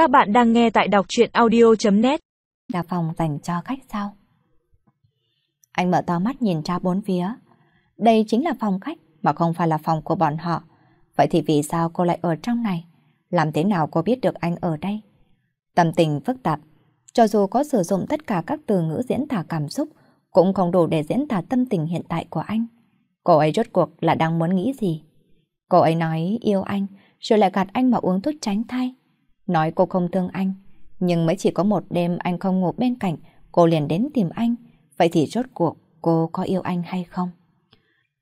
Các bạn đang nghe tại đọc truyện audio.net Là phòng dành cho khách sao? Anh mở to mắt nhìn ra bốn phía. Đây chính là phòng khách mà không phải là phòng của bọn họ. Vậy thì vì sao cô lại ở trong này? Làm thế nào cô biết được anh ở đây? Tâm tình phức tạp. Cho dù có sử dụng tất cả các từ ngữ diễn tả cảm xúc, cũng không đủ để diễn tả tâm tình hiện tại của anh. Cô ấy rốt cuộc là đang muốn nghĩ gì? Cô ấy nói yêu anh, rồi lại gạt anh mà uống thuốc tránh thai. Nói cô không thương anh, nhưng mới chỉ có một đêm anh không ngủ bên cạnh, cô liền đến tìm anh. Vậy thì rốt cuộc cô có yêu anh hay không?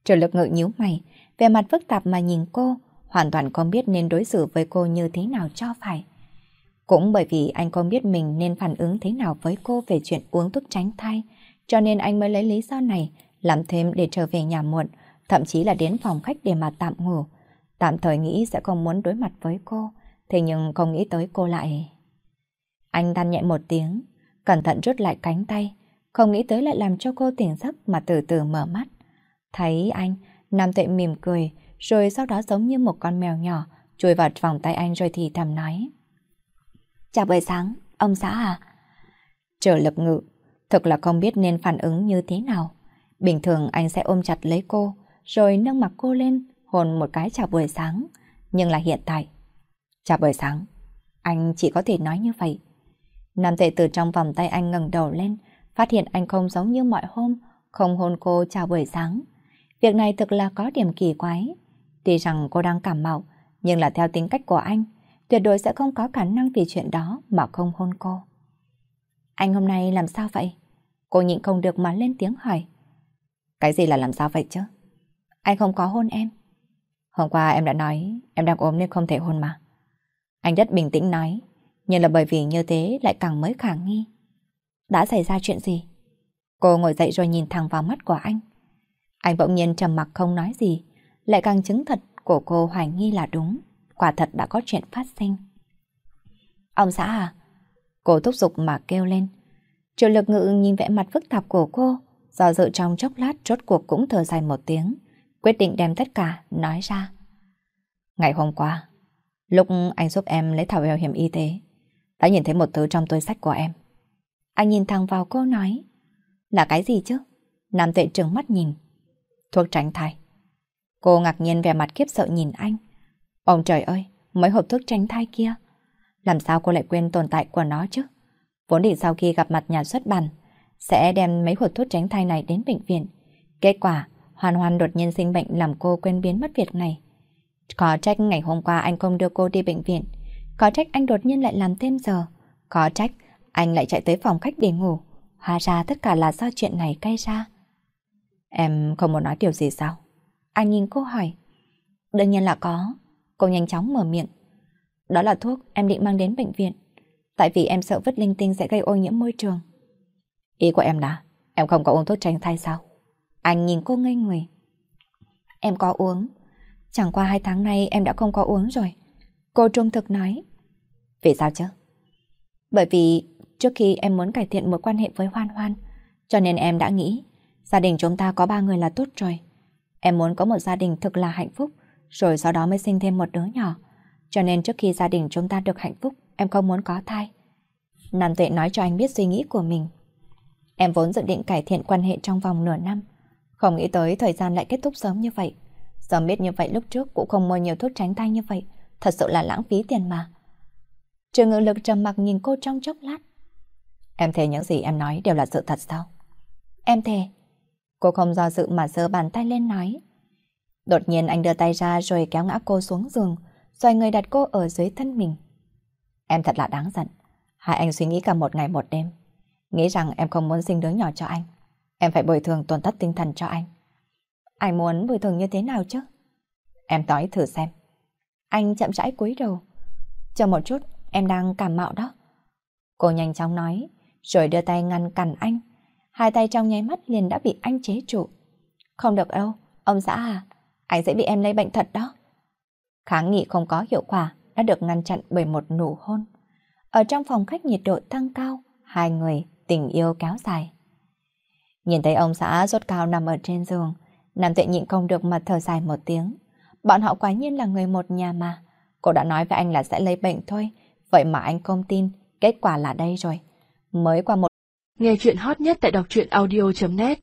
Trợ lực ngự nhíu mày, về mặt phức tạp mà nhìn cô, hoàn toàn không biết nên đối xử với cô như thế nào cho phải. Cũng bởi vì anh không biết mình nên phản ứng thế nào với cô về chuyện uống thuốc tránh thai, cho nên anh mới lấy lý do này làm thêm để trở về nhà muộn, thậm chí là đến phòng khách để mà tạm ngủ. Tạm thời nghĩ sẽ không muốn đối mặt với cô, thế nhưng không nghĩ tới cô lại. Anh than nhẹ một tiếng, cẩn thận rút lại cánh tay, không nghĩ tới lại làm cho cô tỉnh giấc mà từ từ mở mắt. Thấy anh, Nam Tệ mỉm cười, rồi sau đó giống như một con mèo nhỏ, chui vào vòng tay anh rồi thì thầm nói. Chào buổi sáng, ông xã à? Trở lực ngự, thực là không biết nên phản ứng như thế nào. Bình thường anh sẽ ôm chặt lấy cô, rồi nâng mặt cô lên, hôn một cái chào buổi sáng. Nhưng là hiện tại, chào buổi sáng, anh chỉ có thể nói như vậy. Nam tệ từ trong vòng tay anh ngẩng đầu lên, phát hiện anh không giống như mọi hôm, không hôn cô chào buổi sáng. Việc này thực là có điểm kỳ quái. Tuy rằng cô đang cảm mạo, nhưng là theo tính cách của anh, tuyệt đối sẽ không có khả năng vì chuyện đó mà không hôn cô. Anh hôm nay làm sao vậy? Cô nhịn không được mà lên tiếng hỏi. Cái gì là làm sao vậy chứ? Anh không có hôn em. Hôm qua em đã nói em đang ốm nên không thể hôn mà. Anh rất bình tĩnh nói, nhưng là bởi vì như thế lại càng mới khả nghi. Đã xảy ra chuyện gì? Cô ngồi dậy rồi nhìn thẳng vào mắt của anh. Anh bỗng nhiên trầm mặc không nói gì, lại càng chứng thật của cô hoài nghi là đúng. Quả thật đã có chuyện phát sinh. Ông xã à? Cô thúc giục mà kêu lên. Triệu lực ngự nhìn vẻ mặt phức tạp của cô, do dự trong chốc lát chốt cuộc cũng thở dài một tiếng, quyết định đem tất cả nói ra. Ngày hôm qua, lúc anh giúp em lấy thảo bảo hiểm y tế, đã nhìn thấy một thứ trong túi sách của em. Anh nhìn thẳng vào cô nói, là cái gì chứ? Nam tuệ trừng mắt nhìn. Thuốc tránh thai. Cô ngạc nhiên vẻ mặt kiếp sợ nhìn anh. Ông trời ơi, mấy hộp thuốc tránh thai kia. Làm sao cô lại quên tồn tại của nó chứ? Vốn định sau khi gặp mặt nhà xuất bản, sẽ đem mấy hộp thuốc tránh thai này đến bệnh viện. Kết quả, Hoàn Hoàn đột nhiên sinh bệnh làm cô quên biến mất việc này. Có trách ngày hôm qua anh không đưa cô đi bệnh viện. Có trách anh đột nhiên lại làm thêm giờ. Có trách anh lại chạy tới phòng khách để ngủ. Hóa ra tất cả là do chuyện này gây ra. Em không muốn nói điều gì sao? Anh nhìn cô hỏi. Đương nhiên là có. Cô nhanh chóng mở miệng. Đó là thuốc em định mang đến bệnh viện. Tại vì em sợ vứt linh tinh sẽ gây ô nhiễm môi trường. Ý của em là em không có uống thuốc tránh thai sao? Anh nhìn cô ngây người. Em có uống. Chẳng qua hai tháng nay em đã không có uống rồi. Cô trung thực nói. Vì sao chứ? Bởi vì trước khi em muốn cải thiện mối quan hệ với Hoan Hoan, cho nên em đã nghĩ gia đình chúng ta có ba người là tốt rồi. Em muốn có một gia đình thực là hạnh phúc, rồi sau đó mới sinh thêm một đứa nhỏ. Cho nên trước khi gia đình chúng ta được hạnh phúc, em không muốn có thai. Nam Tuệ nói cho anh biết suy nghĩ của mình. Em vốn dự định cải thiện quan hệ trong vòng nửa năm. Không nghĩ tới thời gian lại kết thúc sớm như vậy. Sớm biết như vậy lúc trước cũng không mua nhiều thuốc tránh thai như vậy. Thật sự là lãng phí tiền mà. Trường ngự lực trầm mặc nhìn cô trong chốc lát. Em thề những gì em nói đều là sự thật sao? Em thề. Cô không do dự mà giơ bàn tay lên nói. Đột nhiên anh đưa tay ra rồi kéo ngã cô xuống giường, xoay người đặt cô ở dưới thân mình. Em thật là đáng giận. Hai anh suy nghĩ cả một ngày một đêm. Nghĩ rằng em không muốn sinh đứa nhỏ cho anh. Em phải bồi thường tổn thất tinh thần cho anh. Anh muốn bồi thường như thế nào chứ? Em nói thử xem. Anh chậm rãi cúi đầu. Chờ một chút, em đang cảm mạo đó. Cô nhanh chóng nói, rồi đưa tay ngăn cản anh. Hai tay trong nháy mắt liền đã bị anh chế trụ. Không được đâu, ông xã à, anh sẽ bị em lấy bệnh thật đó. Kháng nghị không có hiệu quả đã được ngăn chặn bởi một nụ hôn. Ở trong phòng khách nhiệt độ tăng cao, hai người tình yêu kéo dài. Nhìn thấy ông xã rốt cao nằm ở trên giường, Nam Tuệ nhịn không được mà thở dài một tiếng. Bọn họ quả nhiên là người một nhà mà. Cô đã nói với anh là sẽ lấy bệnh thôi, Vậy mà anh không tin, kết quả là đây rồi. Mới qua một... Nghe chuyện hot nhất tại đọc truyện audio.net